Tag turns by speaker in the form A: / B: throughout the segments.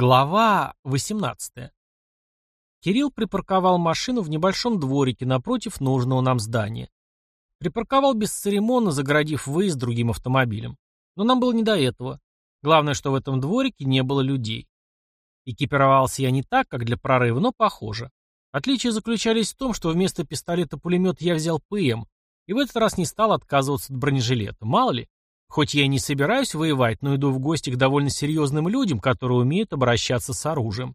A: Глава 18. Кирилл припарковал машину в небольшом дворике напротив нужного нам здания. Припарковал бесцеремонно, загородив выезд другим автомобилем. Но нам было не до этого. Главное, что в этом дворике не было людей. Экипировался я не так, как для прорыва, но похоже. Отличия заключались в том, что вместо пистолета-пулемета я взял ПМ, и в этот раз не стал отказываться от бронежилета. Мало ли, Хоть я и не собираюсь воевать, но иду в гости к довольно серьезным людям, которые умеют обращаться с оружием.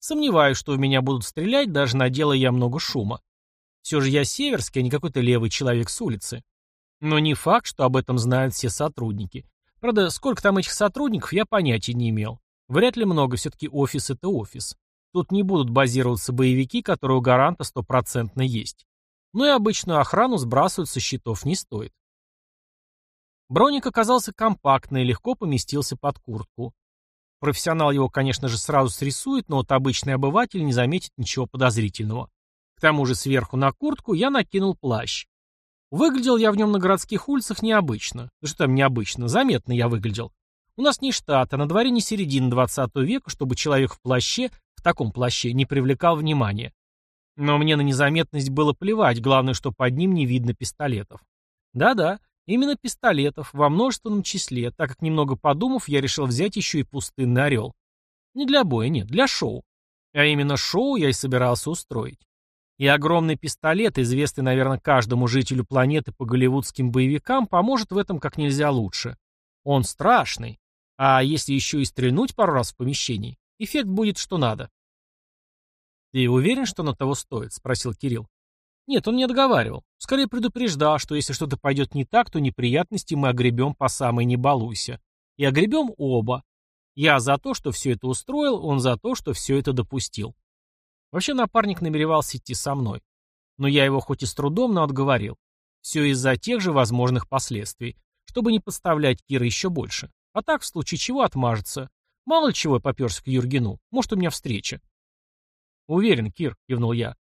A: Сомневаюсь, что в меня будут стрелять, даже наделая я много шума. Все же я северский, а не какой-то левый человек с улицы. Но не факт, что об этом знают все сотрудники. Правда, сколько там этих сотрудников, я понятия не имел. Вряд ли много, все-таки офис это офис. Тут не будут базироваться боевики, которые у гаранта стопроцентно есть. Ну и обычную охрану сбрасывать со счетов не стоит. Броник оказался компактный и легко поместился под куртку. Профессионал его, конечно же, сразу срисует, но вот обычный обыватель не заметит ничего подозрительного. К тому же сверху на куртку я накинул плащ. Выглядел я в нем на городских улицах необычно. что там необычно? Заметно я выглядел. У нас не штат, а на дворе не середина 20 века, чтобы человек в плаще, в таком плаще, не привлекал внимания. Но мне на незаметность было плевать, главное, что под ним не видно пистолетов. Да-да, Именно пистолетов, во множественном числе, так как немного подумав, я решил взять еще и пустынный орел. Не для боя, нет, для шоу. А именно шоу я и собирался устроить. И огромный пистолет, известный, наверное, каждому жителю планеты по голливудским боевикам, поможет в этом как нельзя лучше. Он страшный. А если еще и стрельнуть пару раз в помещении, эффект будет что надо. «Ты уверен, что на того стоит?» — спросил Кирилл. Нет, он не отговаривал. Скорее предупреждал, что если что-то пойдет не так, то неприятности мы огребем по самой не балуйся. И огребем оба. Я за то, что все это устроил, он за то, что все это допустил. Вообще напарник намеревался идти со мной. Но я его хоть и с трудом, но отговорил. Все из-за тех же возможных последствий, чтобы не подставлять Кира еще больше. А так, в случае чего, отмажется. Мало чего я поперся к Юргену. Может, у меня встреча. Уверен, Кир, кивнул я.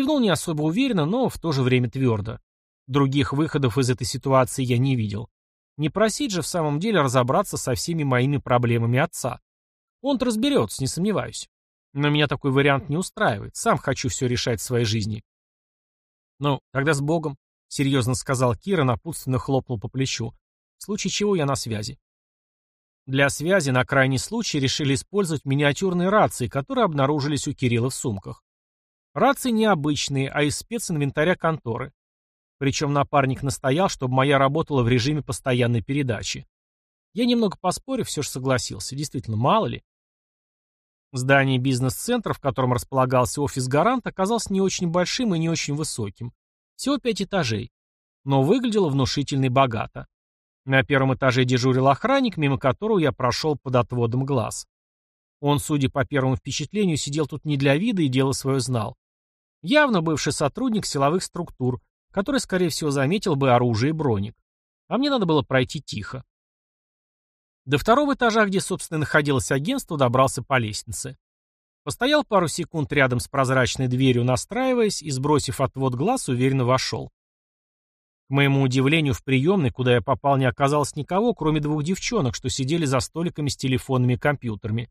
A: Кивнул не особо уверенно, но в то же время твердо. Других выходов из этой ситуации я не видел. Не просить же в самом деле разобраться со всеми моими проблемами отца. Он-то разберется, не сомневаюсь. Но меня такой вариант не устраивает. Сам хочу все решать в своей жизни. Ну, тогда с Богом, — серьезно сказал Кира, напутственно хлопнул по плечу. В случае чего я на связи. Для связи на крайний случай решили использовать миниатюрные рации, которые обнаружились у Кирилла в сумках. Рации необычные, а из специнвентаря конторы. Причем напарник настоял, чтобы моя работала в режиме постоянной передачи. Я немного поспорив, все же согласился. Действительно, мало ли. Здание бизнес-центра, в котором располагался офис «Гарант», оказалось не очень большим и не очень высоким. Всего пять этажей. Но выглядело внушительно и богато. На первом этаже дежурил охранник, мимо которого я прошел под отводом глаз. Он, судя по первому впечатлению, сидел тут не для вида и дело свое знал. Явно бывший сотрудник силовых структур, который, скорее всего, заметил бы оружие и броник. А мне надо было пройти тихо. До второго этажа, где, собственно, находилось агентство, добрался по лестнице. Постоял пару секунд рядом с прозрачной дверью, настраиваясь, и, сбросив отвод глаз, уверенно вошел. К моему удивлению, в приемной, куда я попал, не оказалось никого, кроме двух девчонок, что сидели за столиками с телефонными компьютерами.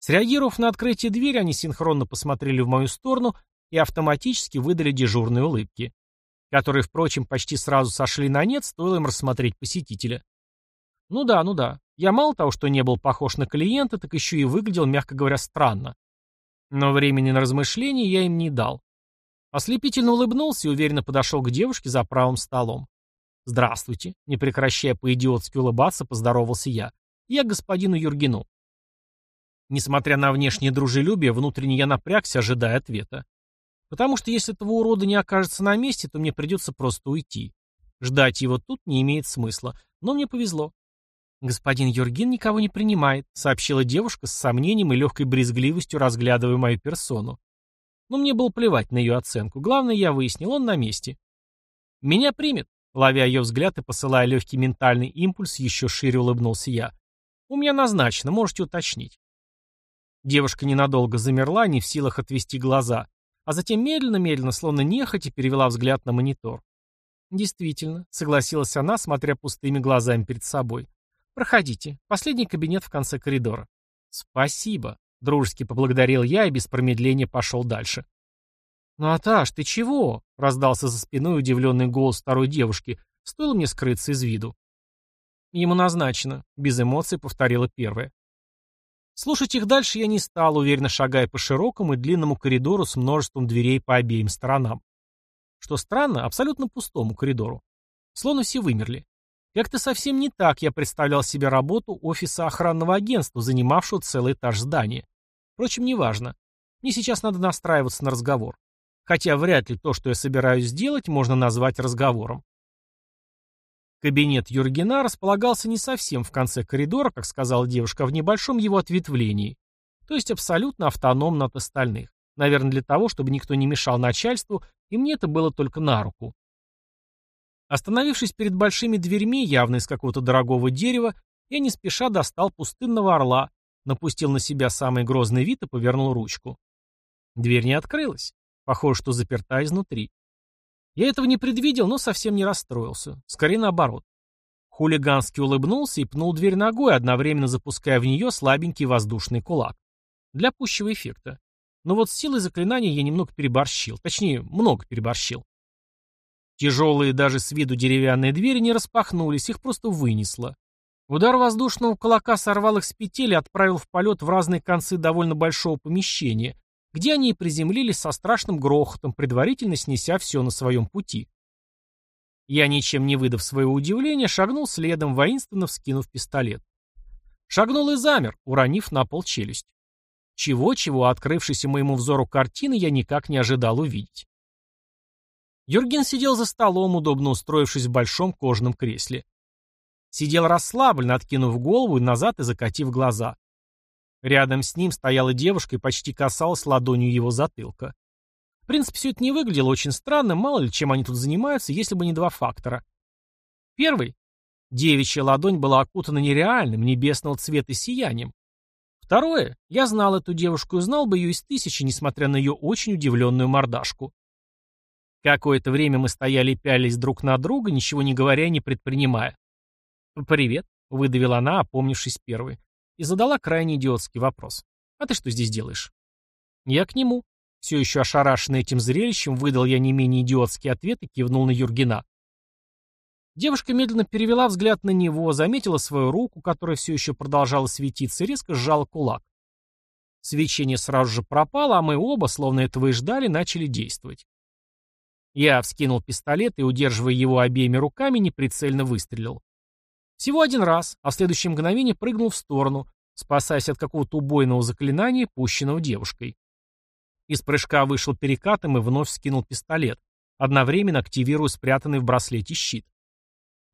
A: Среагировав на открытие двери, они синхронно посмотрели в мою сторону и автоматически выдали дежурные улыбки, которые, впрочем, почти сразу сошли на нет, стоило им рассмотреть посетителя. Ну да, ну да. Я мало того, что не был похож на клиента, так еще и выглядел, мягко говоря, странно. Но времени на размышления я им не дал. Ослепительно улыбнулся и уверенно подошел к девушке за правым столом. «Здравствуйте», — не прекращая по-идиотски улыбаться, поздоровался я. «Я господину Юргину». Несмотря на внешнее дружелюбие, внутренне я напрягся, ожидая ответа. Потому что если этого урода не окажется на месте, то мне придется просто уйти. Ждать его тут не имеет смысла. Но мне повезло. «Господин Юргин никого не принимает», — сообщила девушка с сомнением и легкой брезгливостью, разглядывая мою персону. Но мне было плевать на ее оценку. Главное, я выяснил, он на месте. «Меня примет», — ловя ее взгляд и посылая легкий ментальный импульс, еще шире улыбнулся я. «У меня назначено, можете уточнить». Девушка ненадолго замерла, не в силах отвести глаза, а затем медленно-медленно, словно нехотя, перевела взгляд на монитор. «Действительно», — согласилась она, смотря пустыми глазами перед собой. «Проходите. Последний кабинет в конце коридора». «Спасибо», — дружески поблагодарил я и без промедления пошел дальше. «Наташ, ты чего?» — раздался за спиной удивленный голос второй девушки. Стоило мне скрыться из виду. «Ему назначено», — без эмоций повторила первая. Слушать их дальше я не стал, уверенно шагая по широкому и длинному коридору с множеством дверей по обеим сторонам. Что странно, абсолютно пустому коридору. Словно все вымерли. Как-то совсем не так я представлял себе работу офиса охранного агентства, занимавшего целый этаж здания. Впрочем, неважно. Мне сейчас надо настраиваться на разговор. Хотя вряд ли то, что я собираюсь сделать, можно назвать разговором. Кабинет Юргена располагался не совсем в конце коридора, как сказала девушка, в небольшом его ответвлении. То есть абсолютно автономно от остальных. Наверное, для того, чтобы никто не мешал начальству, и мне это было только на руку. Остановившись перед большими дверьми, явно из какого-то дорогого дерева, я не спеша достал пустынного орла, напустил на себя самый грозный вид и повернул ручку. Дверь не открылась. Похоже, что заперта изнутри. Я этого не предвидел, но совсем не расстроился. Скорее наоборот. Хулигански улыбнулся и пнул дверь ногой, одновременно запуская в нее слабенький воздушный кулак. Для пущего эффекта. Но вот с силой заклинания я немного переборщил. Точнее, много переборщил. Тяжелые даже с виду деревянные двери не распахнулись, их просто вынесло. Удар воздушного кулака сорвал их с петель и отправил в полет в разные концы довольно большого помещения, где они и приземлились со страшным грохотом, предварительно снеся все на своем пути. Я, ничем не выдав своего удивления, шагнул следом, воинственно вскинув пистолет. Шагнул и замер, уронив на пол челюсть. Чего-чего, открывшейся моему взору картины, я никак не ожидал увидеть. Юрген сидел за столом, удобно устроившись в большом кожаном кресле. Сидел расслабленно, откинув голову назад и закатив глаза. Рядом с ним стояла девушка и почти касалась ладонью его затылка. В принципе, все это не выглядело очень странно, мало ли чем они тут занимаются, если бы не два фактора. Первый. Девичья ладонь была окутана нереальным, небесного цвета сиянием. Второе. Я знал эту девушку и знал бы ее из тысячи, несмотря на ее очень удивленную мордашку. Какое-то время мы стояли и пялись друг на друга, ничего не говоря и не предпринимая. «Привет», — выдавила она, опомнившись первой, и задала крайне идиотский вопрос. «А ты что здесь делаешь?» «Я к нему». Все еще ошарашенный этим зрелищем, выдал я не менее идиотский ответ и кивнул на Юргена. Девушка медленно перевела взгляд на него, заметила свою руку, которая все еще продолжала светиться, и резко сжала кулак. Свечение сразу же пропало, а мы оба, словно этого и ждали, начали действовать. Я вскинул пистолет и, удерживая его обеими руками, неприцельно выстрелил. Всего один раз, а в следующее мгновение прыгнул в сторону, спасаясь от какого-то убойного заклинания, пущенного девушкой. Из прыжка вышел перекатом и вновь вскинул пистолет, одновременно активируя спрятанный в браслете щит.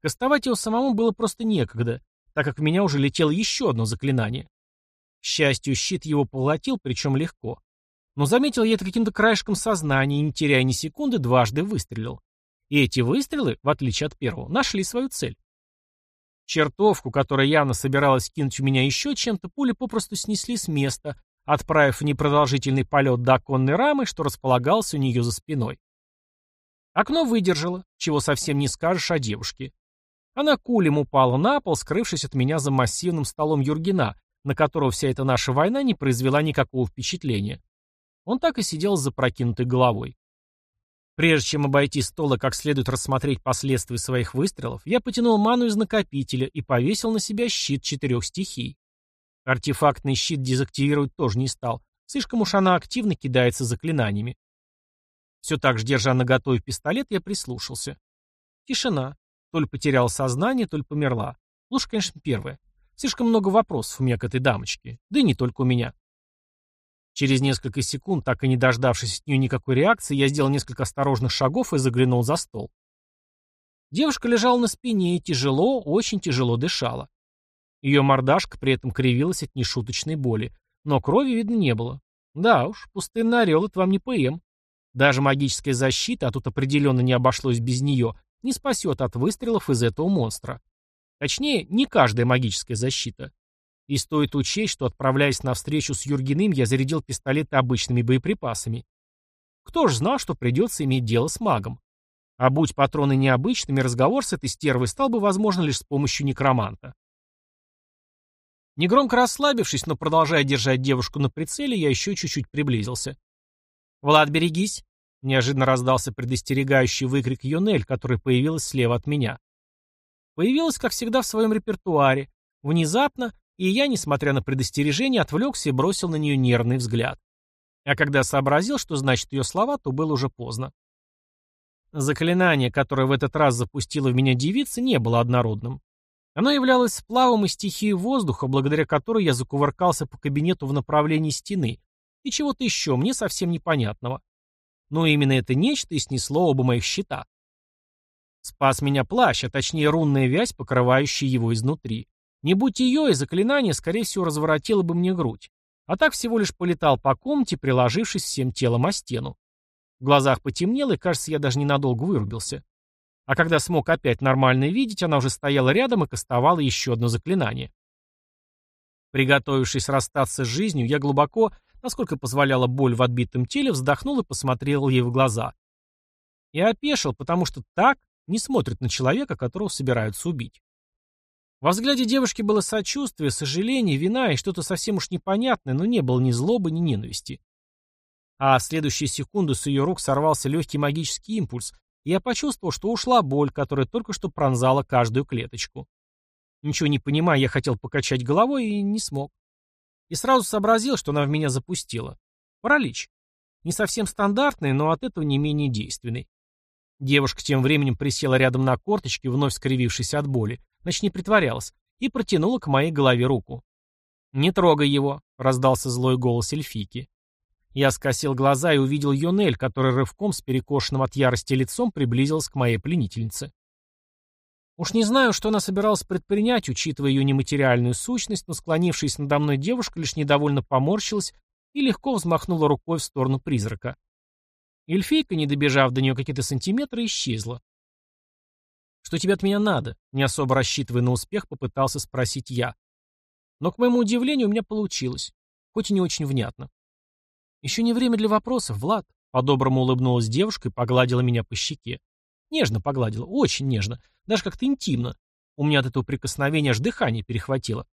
A: Кастовать его самому было просто некогда, так как в меня уже летело еще одно заклинание. К счастью, щит его поглотил, причем легко. Но заметил я это каким-то краешком сознания и, не теряя ни секунды, дважды выстрелил. И эти выстрелы, в отличие от первого, нашли свою цель. Чертовку, которая явно собиралась кинуть в меня еще чем-то, пули попросту снесли с места, отправив в непродолжительный полет до оконной рамы, что располагался у нее за спиной. Окно выдержало, чего совсем не скажешь о девушке. Она кулем упала на пол, скрывшись от меня за массивным столом Юргена, на которого вся эта наша война не произвела никакого впечатления. Он так и сидел с запрокинутой головой. Прежде чем обойти стол и как следует рассмотреть последствия своих выстрелов, я потянул ману из накопителя и повесил на себя щит четырех стихий. Артефактный щит дезактивировать тоже не стал, слишком уж она активно кидается заклинаниями. Все так же, держа наготове пистолет, я прислушался. Тишина. То ли потеряла сознание, то ли померла. Лучше, конечно, первое. Слишком много вопросов у меня к этой дамочке. Да и не только у меня. Через несколько секунд, так и не дождавшись от нее никакой реакции, я сделал несколько осторожных шагов и заглянул за стол. Девушка лежала на спине и тяжело, очень тяжело дышала. Ее мордашка при этом кривилась от нешуточной боли, но крови видно не было. Да уж, пустынный орел — это вам не ПМ. Даже магическая защита, а тут определенно не обошлось без нее, не спасет от выстрелов из этого монстра. Точнее, не каждая магическая защита. И стоит учесть, что, отправляясь на встречу с Юргиным, я зарядил пистолеты обычными боеприпасами. Кто ж знал, что придется иметь дело с магом? А будь патроны необычными, разговор с этой стервой стал бы возможен лишь с помощью некроманта. Негромко расслабившись, но продолжая держать девушку на прицеле, я еще чуть-чуть приблизился. «Влад, берегись!» — неожиданно раздался предостерегающий выкрик Юнель, который появилась слева от меня. Появилась, как всегда, в своем репертуаре, внезапно, и я, несмотря на предостережение, отвлекся и бросил на нее нервный взгляд. А когда сообразил, что значит ее слова, то было уже поздно. Заклинание, которое в этот раз запустила в меня девица, не было однородным. Оно являлось сплавом и стихией воздуха, благодаря которой я закувыркался по кабинету в направлении стены, и чего-то еще, мне совсем непонятного. Но именно это нечто и снесло оба моих щита. Спас меня плащ, а точнее рунная вязь, покрывающая его изнутри. Не будь ее, и заклинание, скорее всего, разворотило бы мне грудь. А так всего лишь полетал по комнате, приложившись всем телом о стену. В глазах потемнело, и, кажется, я даже ненадолго вырубился. А когда смог опять нормально видеть, она уже стояла рядом и кастовала еще одно заклинание. Приготовившись расстаться с жизнью, я глубоко, насколько позволяла боль в отбитом теле, вздохнул и посмотрел ей в глаза. И опешил, потому что так не смотрит на человека, которого собираются убить. Во взгляде девушки было сочувствие, сожаление, вина и что-то совсем уж непонятное, но не было ни злобы, ни ненависти. А в следующую секунду с ее рук сорвался легкий магический импульс, и я почувствовал, что ушла боль, которая только что пронзала каждую клеточку. Ничего не понимая, я хотел покачать головой и не смог. И сразу сообразил, что она в меня запустила. Паралич. Не совсем стандартный, но от этого не менее действенный. Девушка тем временем присела рядом на корточки, вновь скривившись от боли, не притворялась, и протянула к моей голове руку. «Не трогай его», — раздался злой голос эльфийки. Я скосил глаза и увидел Йонель, который рывком с перекошенным от ярости лицом приблизилась к моей пленительнице. Уж не знаю, что она собиралась предпринять, учитывая ее нематериальную сущность, но склонившись надо мной девушка лишь недовольно поморщилась и легко взмахнула рукой в сторону призрака. Эльфийка, не добежав до нее какие-то сантиметры, исчезла. «Что тебе от меня надо?» Не особо рассчитывая на успех, попытался спросить я. Но, к моему удивлению, у меня получилось. Хоть и не очень внятно. «Еще не время для вопросов, Влад», — по-доброму улыбнулась девушка и погладила меня по щеке. Нежно погладила, очень нежно, даже как-то интимно. У меня от этого прикосновения аж дыхание перехватило.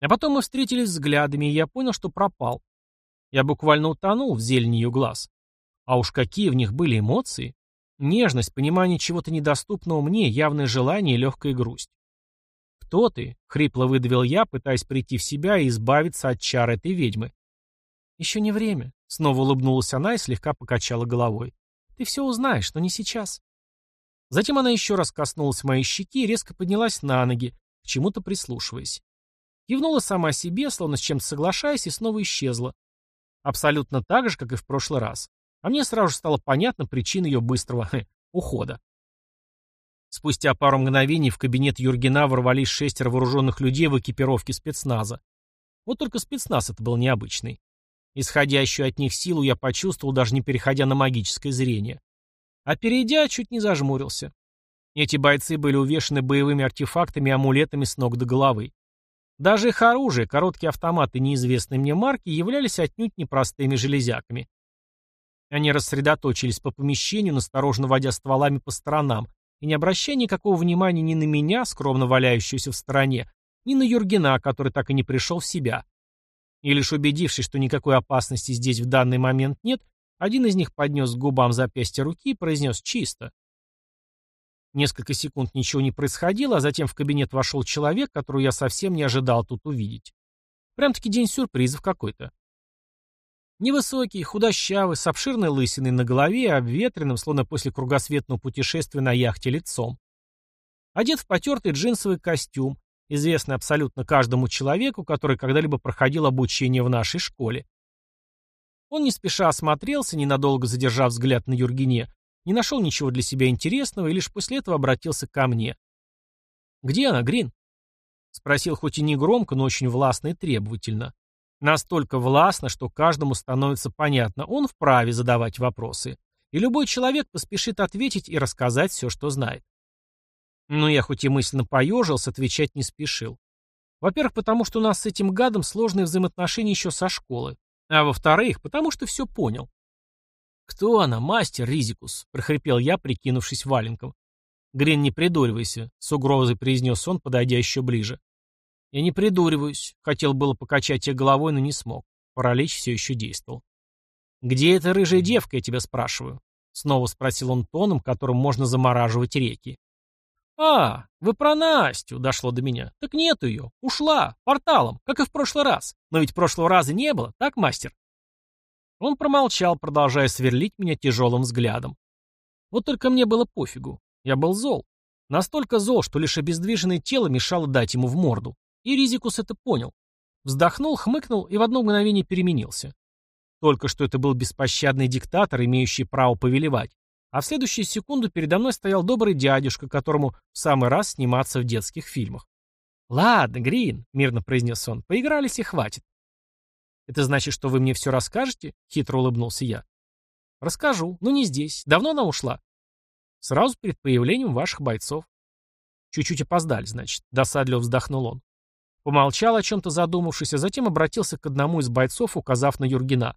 A: А потом мы встретились взглядами, и я понял, что пропал. Я буквально утонул в зелени ее глаз. А уж какие в них были эмоции. Нежность, понимание чего-то недоступного мне, явное желание и легкая грусть. «Кто ты?» — хрипло выдавил я, пытаясь прийти в себя и избавиться от чар этой ведьмы. «Еще не время», — снова улыбнулась она и слегка покачала головой. «Ты все узнаешь, но не сейчас». Затем она еще раз коснулась моей щеки и резко поднялась на ноги, к чему-то прислушиваясь. Кивнула сама себе, словно с чем-то соглашаясь, и снова исчезла. Абсолютно так же, как и в прошлый раз. А мне сразу стало понятна причина ее быстрого ухода. Спустя пару мгновений в кабинет Юргена ворвались шестеро вооруженных людей в экипировке спецназа. Вот только спецназ это был необычный. Исходящую от них силу я почувствовал, даже не переходя на магическое зрение. А перейдя, чуть не зажмурился. Эти бойцы были увешаны боевыми артефактами и амулетами с ног до головы. Даже их оружие, короткие автоматы неизвестной мне марки, являлись отнюдь непростыми железяками. Они рассредоточились по помещению, насторожно водя стволами по сторонам, и не обращая никакого внимания ни на меня, скромно валяющуюся в стороне, ни на Юргена, который так и не пришел в себя. И лишь убедившись, что никакой опасности здесь в данный момент нет, один из них поднес к губам запястья руки и произнес «чисто». Несколько секунд ничего не происходило, а затем в кабинет вошел человек, которого я совсем не ожидал тут увидеть. Прям-таки день сюрпризов какой-то. Невысокий, худощавый, с обширной лысиной на голове обветренным, словно после кругосветного путешествия на яхте лицом. Одет в потертый джинсовый костюм, известный абсолютно каждому человеку, который когда-либо проходил обучение в нашей школе. Он не спеша осмотрелся, ненадолго задержав взгляд на Юргене, не нашел ничего для себя интересного и лишь после этого обратился ко мне. «Где она, Грин?» Спросил хоть и не громко, но очень властно и требовательно. Настолько властно, что каждому становится понятно, он вправе задавать вопросы. И любой человек поспешит ответить и рассказать все, что знает. Но я хоть и мысленно поежился, отвечать не спешил. Во-первых, потому что у нас с этим гадом сложные взаимоотношения еще со школы. А во-вторых, потому что все понял. «Кто она, мастер Ризикус?» — прохрипел я, прикинувшись валенком. «Грин, не придуривайся», — с угрозой произнес он, подойдя еще ближе. Я не придуриваюсь. Хотел было покачать ее головой, но не смог. Паралич все еще действовал. «Где эта рыжая девка, я тебя спрашиваю?» Снова спросил он тоном, которым можно замораживать реки. «А, вы про Настю!» — дошло до меня. «Так нету ее. Ушла. Порталом, как и в прошлый раз. Но ведь прошлого раза не было, так, мастер?» Он промолчал, продолжая сверлить меня тяжелым взглядом. Вот только мне было пофигу. Я был зол. Настолько зол, что лишь обездвиженное тело мешало дать ему в морду. И Ризикус это понял. Вздохнул, хмыкнул и в одно мгновение переменился. Только что это был беспощадный диктатор, имеющий право повелевать. А в следующую секунду передо мной стоял добрый дядюшка, которому в самый раз сниматься в детских фильмах. «Ладно, Грин», — мирно произнес он, — «поигрались и хватит». «Это значит, что вы мне все расскажете?» — хитро улыбнулся я. «Расскажу, но не здесь. Давно она ушла?» «Сразу перед появлением ваших бойцов». «Чуть-чуть опоздали, значит», — досадливо вздохнул он. Помолчал о чем-то задумавшись, а затем обратился к одному из бойцов, указав на Юргена.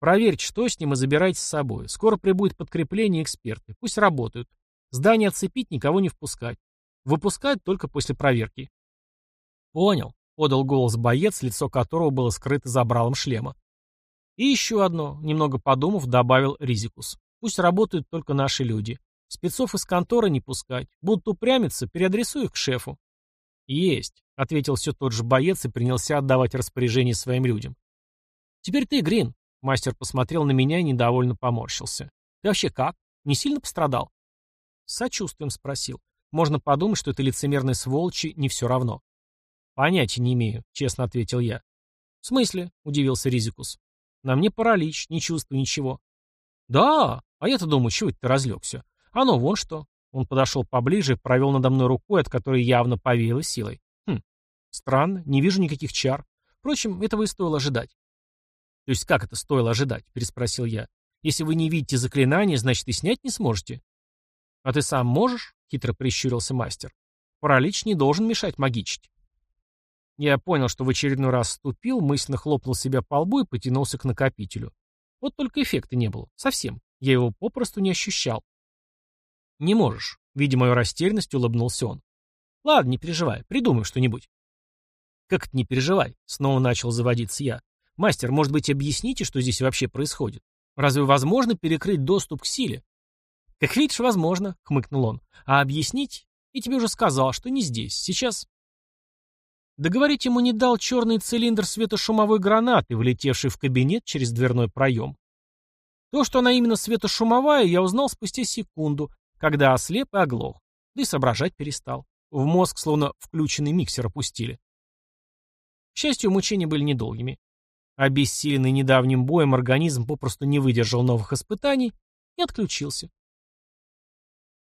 A: Проверьте, что с ним, и забирайте с собой. Скоро прибудет подкрепление эксперты. Пусть работают. Здание отцепить, никого не впускать. Выпускать только после проверки. Понял, подал голос боец, лицо которого было скрыто забралом шлема. И еще одно, немного подумав, добавил Ризикус. Пусть работают только наши люди. Спецов из конторы не пускать. Будут упрямиться, переадресуй их к шефу. Есть, ответил все тот же боец и принялся отдавать распоряжение своим людям. Теперь ты, Грин, Мастер посмотрел на меня и недовольно поморщился. «Ты вообще как? Не сильно пострадал?» Сочувствием спросил. Можно подумать, что это лицемерной сволочи не все равно. «Понятия не имею», — честно ответил я. «В смысле?» — удивился Ризикус. «На мне паралич, не чувствую ничего». «Да, а я-то думаю, чего ты разлегся? А ну, вон что». Он подошел поближе провел надо мной рукой, от которой явно повеяло силой. Хм, странно, не вижу никаких чар. Впрочем, этого и стоило ожидать. «То есть как это стоило ожидать?» — переспросил я. «Если вы не видите заклинания, значит и снять не сможете». «А ты сам можешь?» — хитро прищурился мастер. «Паралич не должен мешать магичить». Я понял, что в очередной раз ступил, мысленно хлопнул себя по лбу и потянулся к накопителю. Вот только эффекта не было. Совсем. Я его попросту не ощущал. «Не можешь», — видя мою растерянность, улыбнулся он. «Ладно, не переживай, придумай что-нибудь». «Как это не переживай?» — снова начал заводиться я. Мастер, может быть, объясните, что здесь вообще происходит? Разве возможно перекрыть доступ к силе? Как видишь, возможно, хмыкнул он. А объяснить? Я тебе уже сказал, что не здесь. Сейчас... Договорить ему не дал черный цилиндр светошумовой гранаты, влетевший в кабинет через дверной проем. То, что она именно светошумовая, я узнал спустя секунду, когда ослеп и оглох. Да и соображать перестал. В мозг словно включенный миксер опустили. К счастью, мучения были недолгими. Обессиленный недавним боем организм попросту не выдержал новых испытаний и отключился.